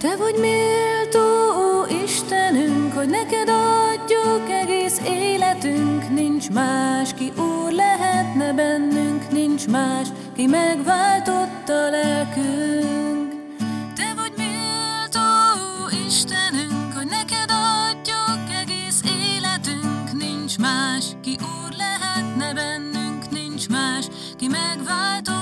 Te vagy méltó, ó Istenünk, hogy neked adjuk egész életünk, nincs más, ki úr lehetne bennünk, nincs más, ki megváltotta lelkünk. Te vagy méltó, ó Istenünk, hogy neked adjuk egész életünk, nincs más, ki úr lehetne bennünk, nincs más, ki megváltotta